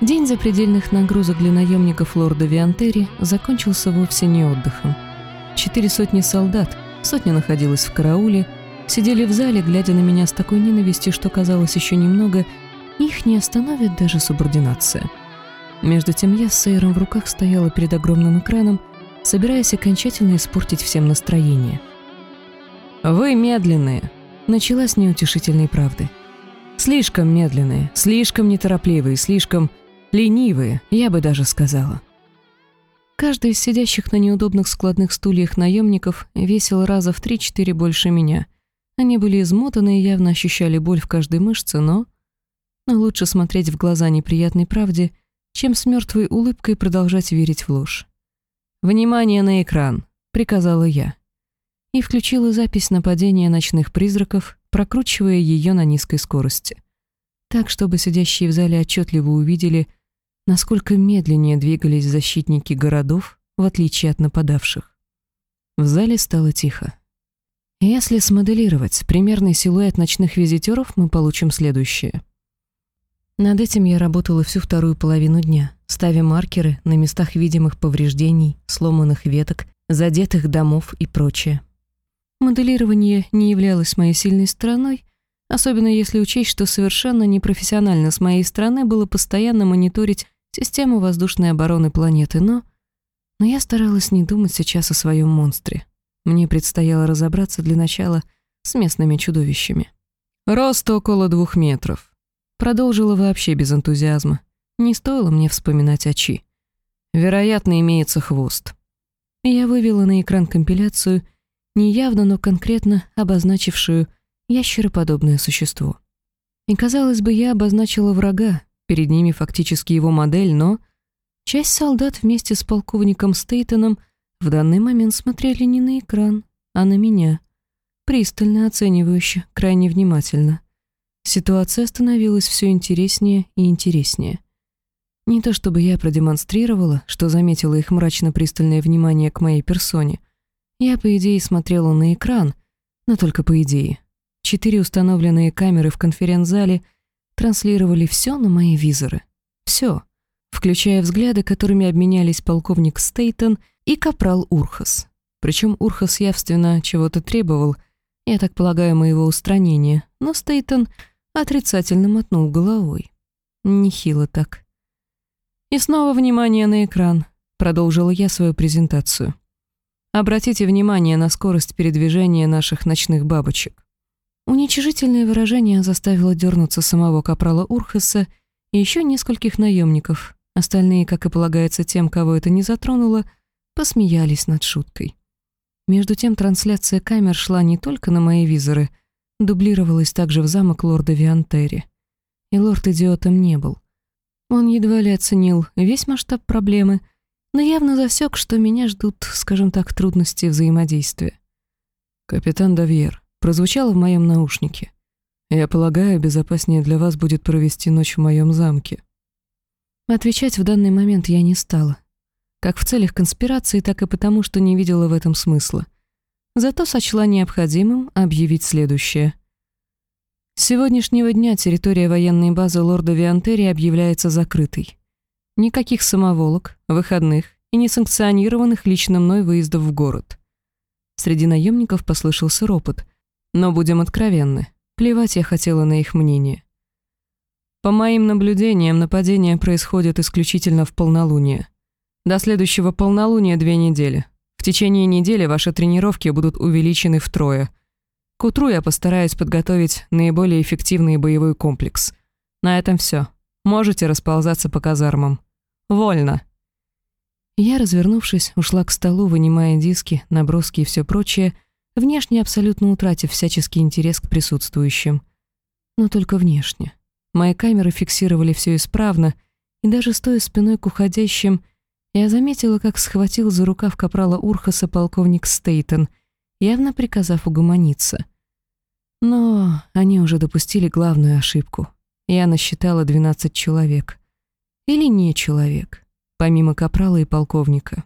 День запредельных нагрузок для наемников лорда Виантери закончился вовсе не отдыхом. Четыре сотни солдат, сотня находилась в карауле, сидели в зале, глядя на меня с такой ненавистью, что казалось еще немного, их не остановит даже субординация. Между тем я с Сейром в руках стояла перед огромным экраном, собираясь окончательно испортить всем настроение. «Вы медленные», — начала с неутешительной правды. «Слишком медленные, слишком неторопливые, слишком ленивые, я бы даже сказала». Каждый из сидящих на неудобных складных стульях наемников весил раза в три-четыре больше меня. Они были измотаны и явно ощущали боль в каждой мышце, но... Но лучше смотреть в глаза неприятной правде, чем с мертвой улыбкой продолжать верить в ложь. «Внимание на экран!» — приказала я. И включила запись нападения ночных призраков, прокручивая ее на низкой скорости. Так, чтобы сидящие в зале отчетливо увидели, насколько медленнее двигались защитники городов, в отличие от нападавших. В зале стало тихо. Если смоделировать примерный силуэт ночных визитеров, мы получим следующее. Над этим я работала всю вторую половину дня, ставя маркеры на местах видимых повреждений, сломанных веток, задетых домов и прочее. Моделирование не являлось моей сильной стороной, особенно если учесть, что совершенно непрофессионально с моей стороны было постоянно мониторить систему воздушной обороны планеты, но... Но я старалась не думать сейчас о своем монстре. Мне предстояло разобраться для начала с местными чудовищами. Рост около двух метров. Продолжила вообще без энтузиазма. Не стоило мне вспоминать очи. Вероятно, имеется хвост. Я вывела на экран компиляцию, неявно, но конкретно обозначившую ящероподобное существо. И, казалось бы, я обозначила врага, перед ними фактически его модель, но часть солдат вместе с полковником Стейтоном в данный момент смотрели не на экран, а на меня, пристально оценивающе, крайне внимательно. Ситуация становилась все интереснее и интереснее. Не то чтобы я продемонстрировала, что заметила их мрачно-пристальное внимание к моей персоне. Я, по идее, смотрела на экран, но только по идее. Четыре установленные камеры в конференц-зале транслировали все на мои визоры. Все, включая взгляды, которыми обменялись полковник Стейтон и капрал Урхас. Причем Урхас явственно чего-то требовал, я так полагаю, моего устранения, но Стейтон отрицательно мотнул головой. Нехило так. И снова внимание на экран. Продолжила я свою презентацию. Обратите внимание на скорость передвижения наших ночных бабочек. Уничижительное выражение заставило дернуться самого капрала Урхаса и еще нескольких наемников. Остальные, как и полагается тем, кого это не затронуло, посмеялись над шуткой. Между тем трансляция камер шла не только на мои визоры — дублировалась также в замок лорда Виантери. И лорд идиотом не был. Он едва ли оценил весь масштаб проблемы, но явно засек, что меня ждут, скажем так, трудности взаимодействия. «Капитан Давьер», прозвучало в моем наушнике. «Я полагаю, безопаснее для вас будет провести ночь в моем замке». Отвечать в данный момент я не стала. Как в целях конспирации, так и потому, что не видела в этом смысла — Зато сочла необходимым объявить следующее. С сегодняшнего дня территория военной базы лорда Виантери объявляется закрытой. Никаких самоволок, выходных и несанкционированных лично мной выездов в город. Среди наемников послышался ропот. Но будем откровенны, плевать я хотела на их мнение. По моим наблюдениям, нападение происходит исключительно в полнолуние. До следующего полнолуния две недели. В течение недели ваши тренировки будут увеличены втрое. К утру я постараюсь подготовить наиболее эффективный боевой комплекс. На этом все. Можете расползаться по казармам. Вольно. Я, развернувшись, ушла к столу, вынимая диски, наброски и все прочее, внешне абсолютно утратив всяческий интерес к присутствующим. Но только внешне. Мои камеры фиксировали все исправно, и даже стоя спиной к уходящим, я заметила, как схватил за рукав капрала Урхаса полковник Стейтон, явно приказав угомониться. Но они уже допустили главную ошибку. Я насчитала 12 человек. Или не человек, помимо капрала и полковника.